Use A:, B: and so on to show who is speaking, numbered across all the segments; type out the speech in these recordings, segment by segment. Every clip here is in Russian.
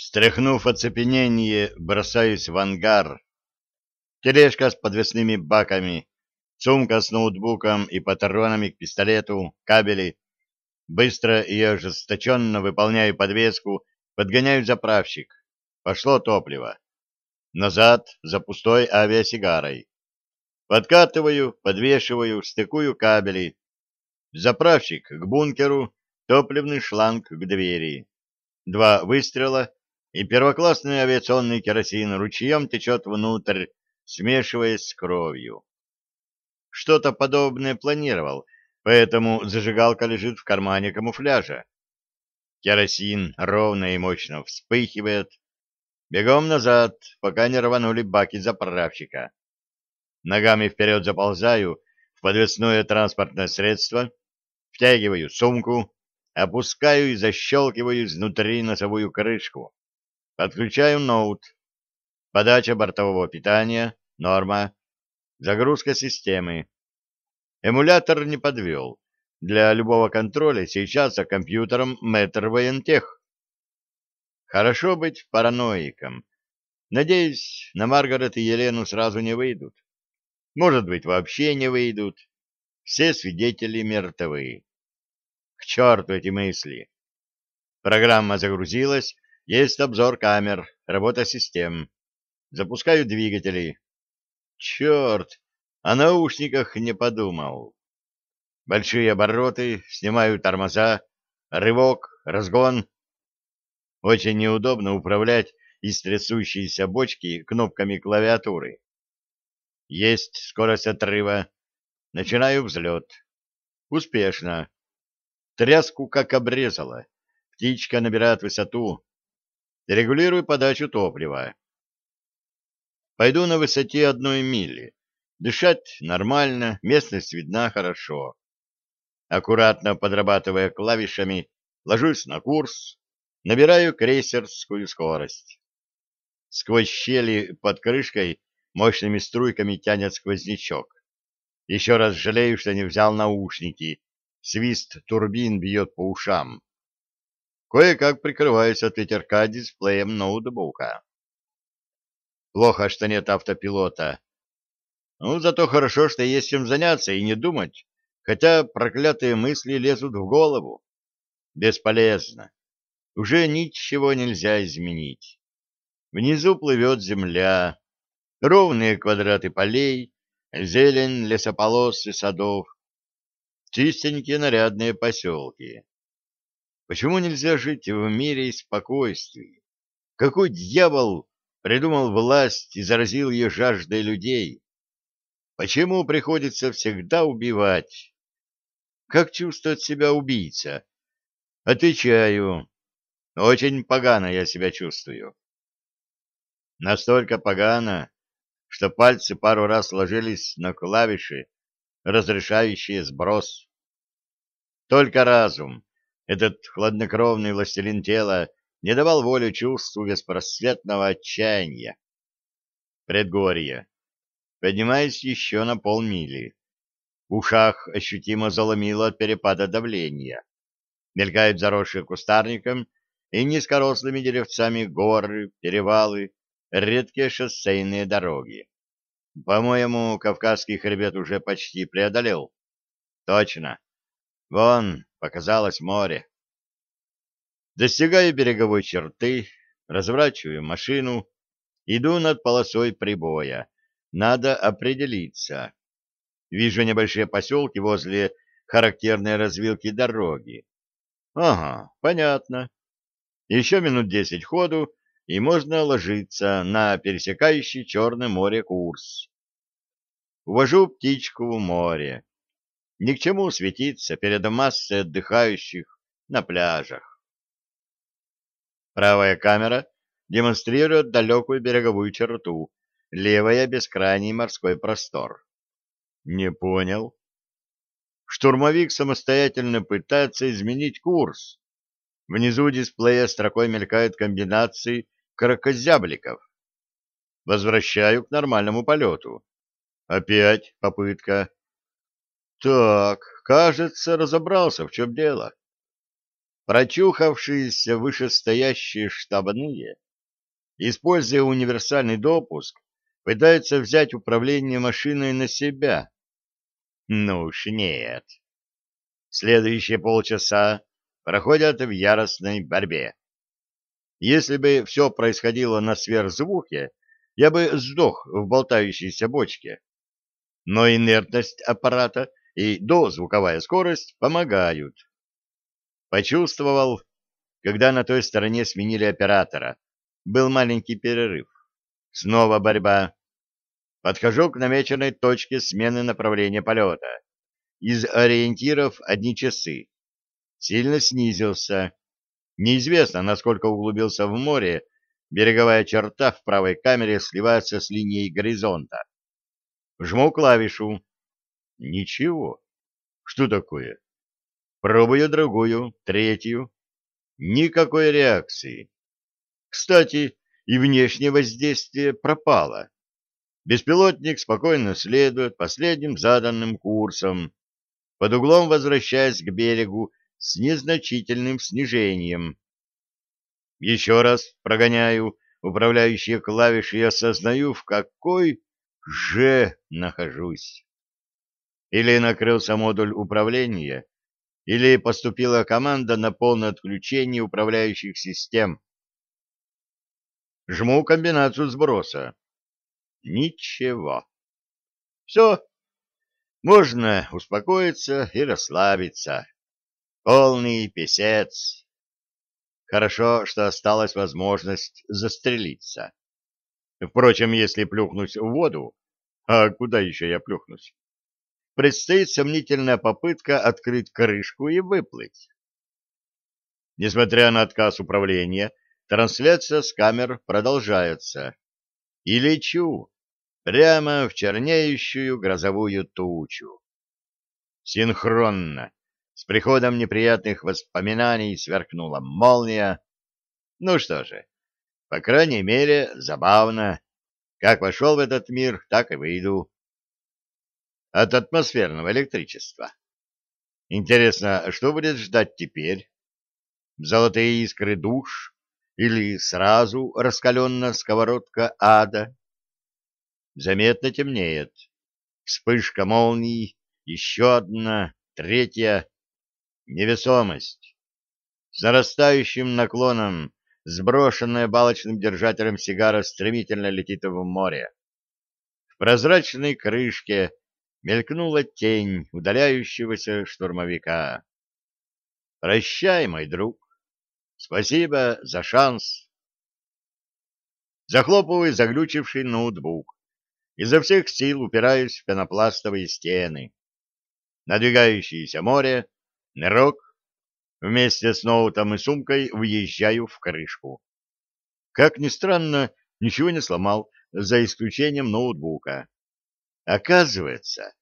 A: Стряхнув оцепенение, бросаюсь в ангар. Тележка с подвесными баками, сумка с ноутбуком и патронами к пистолету, кабели. Быстро и ожесточенно выполняю подвеску, подгоняю заправщик. Пошло топливо. Назад за пустой авиасигарой. Подкатываю, подвешиваю, стыкую кабели. Заправщик к бункеру, топливный шланг к двери. Два выстрела, и первоклассный авиационный керосин ручьем течет внутрь, смешиваясь с кровью. Что-то подобное планировал, поэтому зажигалка лежит в кармане камуфляжа. Керосин ровно и мощно вспыхивает. Бегом назад, пока не рванули баки заправщика. Ногами вперед заползаю в подвесное транспортное средство, втягиваю сумку, опускаю и защелкиваю изнутри носовую крышку. Подключаю ноут. Подача бортового питания, норма. Загрузка системы. Эмулятор не подвел. Для любого контроля сейчас за компьютером метр воентех. Хорошо быть параноиком. Надеюсь, на Маргарет и Елену сразу не выйдут. Может быть, вообще не выйдут. Все свидетели мертвы. К черту эти мысли. Программа загрузилась, есть обзор камер, работа систем. Запускаю двигатели. Черт, о наушниках не подумал. Большие обороты, снимаю тормоза, рывок, разгон. Очень неудобно управлять из трясущейся бочки кнопками клавиатуры. Есть скорость отрыва. Начинаю взлет. Успешно. Тряску как обрезала. Птичка набирает высоту. Регулирую подачу топлива. Пойду на высоте одной мили. Дышать нормально, местность видна хорошо. Аккуратно подрабатывая клавишами, ложусь на курс, набираю крейсерскую скорость. Сквозь щели под крышкой мощными струйками тянет сквознячок. Еще раз жалею, что не взял наушники. Свист турбин бьет по ушам. Кое-как прикрываюсь от ветерка дисплеем ноутбука. Плохо, что нет автопилота. Ну, зато хорошо, что есть чем заняться и не думать, хотя проклятые мысли лезут в голову. Бесполезно. Уже ничего нельзя изменить. Внизу плывет земля, ровные квадраты полей, зелень лесополос и садов, чистенькие нарядные поселки. Почему нельзя жить в мире и спокойствии? Какой дьявол придумал власть и заразил ее жаждой людей? Почему приходится всегда убивать? Как чувствует себя убийца? Отвечаю. Очень погано я себя чувствую. Настолько погано, что пальцы пару раз ложились на клавиши, разрешающие сброс. Только разум этот хладнокровный властелин тела не давал волю чувству беспросветного отчаяния. Предгорье. Поднимаясь еще на полмили. В ушах ощутимо заломило от перепада давления. Мелькают заросшие кустарником и низкорослыми деревцами горы, перевалы, редкие шоссейные дороги. По-моему, Кавказский хребет уже почти преодолел. Точно. Вон, показалось море. Достигаю береговой черты, разворачиваю машину, иду над полосой прибоя. Надо определиться. Вижу небольшие поселки возле характерной развилки дороги. Ага, понятно. Еще минут десять ходу, и можно ложиться на пересекающий Черное море курс. Увожу птичку в море. Ни к чему светиться перед массой отдыхающих на пляжах. Правая камера демонстрирует далекую береговую черту, левая — бескрайний морской простор. Не понял. Штурмовик самостоятельно пытается изменить курс. Внизу дисплея строкой мелькают комбинации кракозябликов. Возвращаю к нормальному полету. Опять попытка. Так, кажется, разобрался, в чем дело. прочухавшиеся вышестоящие штабные, используя универсальный допуск, пытаются взять управление машиной на себя. Ну уж нет. Следующие полчаса проходят в яростной борьбе. Если бы все происходило на сверхзвуке, я бы сдох в болтающейся бочке. Но инертность аппарата и дозвуковая скорость помогают. Почувствовал, когда на той стороне сменили оператора. Был маленький перерыв. Снова борьба. Подхожу к намеченной точке смены направления полета. Из ориентиров одни часы. Сильно снизился. Неизвестно, насколько углубился в море, береговая черта в правой камере сливается с линией горизонта. Жму клавишу. Ничего. Что такое? Пробую другую, третью. Никакой реакции. Кстати, и внешнее воздействие пропало. Беспилотник спокойно следует последним заданным курсом, под углом возвращаясь к берегу с незначительным снижением. Еще раз прогоняю управляющие клавиши и осознаю, в какой же нахожусь. Или накрылся модуль управления, или поступила команда на полное отключение управляющих систем. Жму комбинацию сброса. Ничего. Все. Можно успокоиться и расслабиться. Полный писец. Хорошо, что осталась возможность застрелиться. Впрочем, если плюхнусь в воду, а куда еще я плюхнусь? Предстоит сомнительная попытка открыть крышку и выплыть. Несмотря на отказ управления, трансляция с камер продолжается. И лечу прямо в чернеющую грозовую тучу. Синхронно, с приходом неприятных воспоминаний сверкнула молния. Ну что же, по крайней мере, забавно. Как вошел в этот мир, так и выйду от атмосферного электричества. Интересно, что будет ждать теперь? Золотые искры душ или сразу раскаленная сковородка ада? Заметно темнеет. Вспышка молний, еще одна, третья. Невесомость. С нарастающим наклоном сброшенная балочным держателем сигара стремительно летит в море. В прозрачной крышке мелькнула тень удаляющегося штурмовика. «Прощай, мой друг. Спасибо за шанс». Захлопываю заглючивший ноутбук. Изо всех сил упираюсь в пенопластовые стены. Надвигающееся море, нырок. Вместе с ноутом и сумкой въезжаю в крышку. Как ни странно, ничего не сломал, за исключением ноутбука. Оказывается,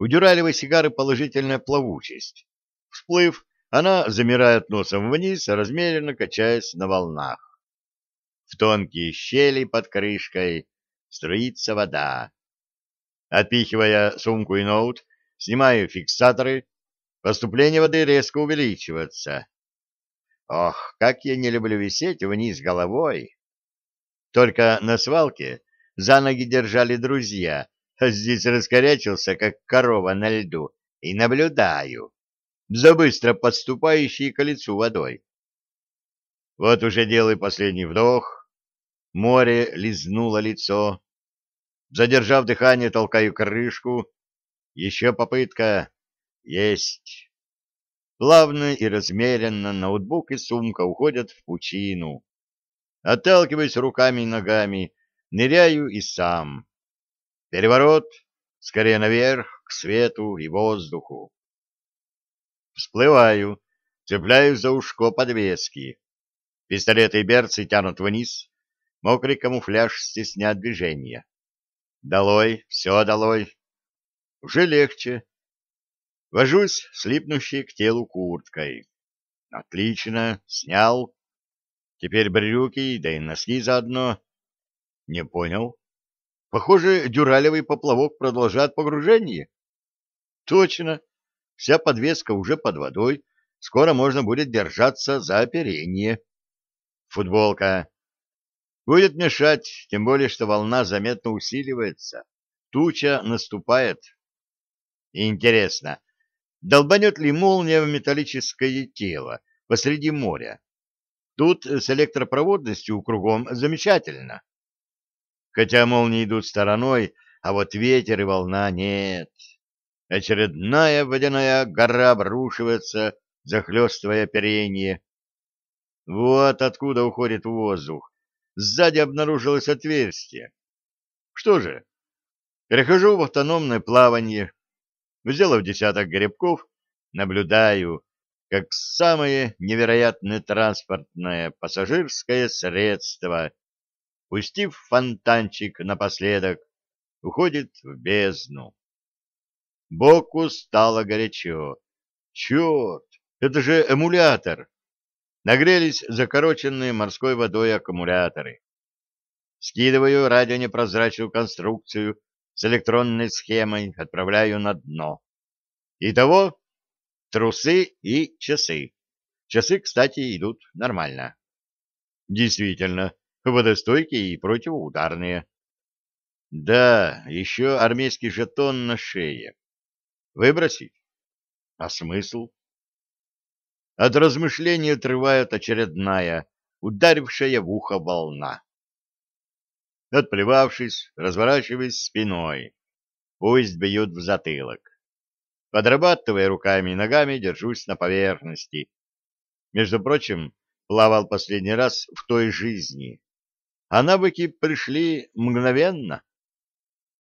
A: у дюралевой сигары положительная плавучесть. Всплыв, она замирает носом вниз, размеренно качаясь на волнах. В тонкие щели под крышкой струится вода. Отпихивая сумку и ноут, снимаю фиксаторы, поступление воды резко увеличивается. Ох, как я не люблю висеть вниз головой! Только на свалке за ноги держали друзья, а здесь раскорячился, как корова на льду, и наблюдаю за быстро подступающей к лицу водой. Вот уже делаю последний вдох, море лизнуло лицо. Задержав дыхание, толкаю крышку. Еще попытка. Есть. Плавно и размеренно ноутбук и сумка уходят в пучину. Отталкиваюсь руками и ногами, ныряю и сам. Переворот, скорее наверх, к свету и воздуху. Всплываю, цепляюсь за ушко подвески. Пистолеты и берцы тянут вниз, мокрый камуфляж стесняет движение. Долой, все долой. Уже легче. Вожусь слипнущей к телу курткой. Отлично, снял. Теперь брюки, да и носки заодно. Не понял. Похоже, дюралевый поплавок продолжает погружение. Точно. Вся подвеска уже под водой, скоро можно будет держаться за оперение. Футболка. Будет мешать, тем более, что волна заметно усиливается. Туча наступает. Интересно, долбанет ли молния в металлическое тело посреди моря? Тут с электропроводностью кругом замечательно. Хотя молнии идут стороной, а вот ветер и волна нет. Очередная водяная гора обрушивается, захлестывая оперение. Вот откуда уходит воздух. Сзади обнаружилось отверстие. Что же, перехожу в автономное плавание. Сделав десяток грибков, наблюдаю, как самое невероятное транспортное пассажирское средство, пустив фонтанчик напоследок, уходит в бездну. Боку стало горячо. Черт, это же эмулятор. Нагрелись закороченные морской водой аккумуляторы. Скидываю радионепрозрачную конструкцию с электронной схемой, отправляю на дно. Итого трусы и часы. Часы, кстати, идут нормально. Действительно, водостойкие и противоударные. Да, еще армейский жетон на шее. Выбросить? А смысл? От размышления отрывает очередная, ударившая в ухо волна. Отплевавшись, разворачиваясь спиной, пусть бьют в затылок. Подрабатывая руками и ногами, держусь на поверхности. Между прочим, плавал последний раз в той жизни. А навыки пришли мгновенно.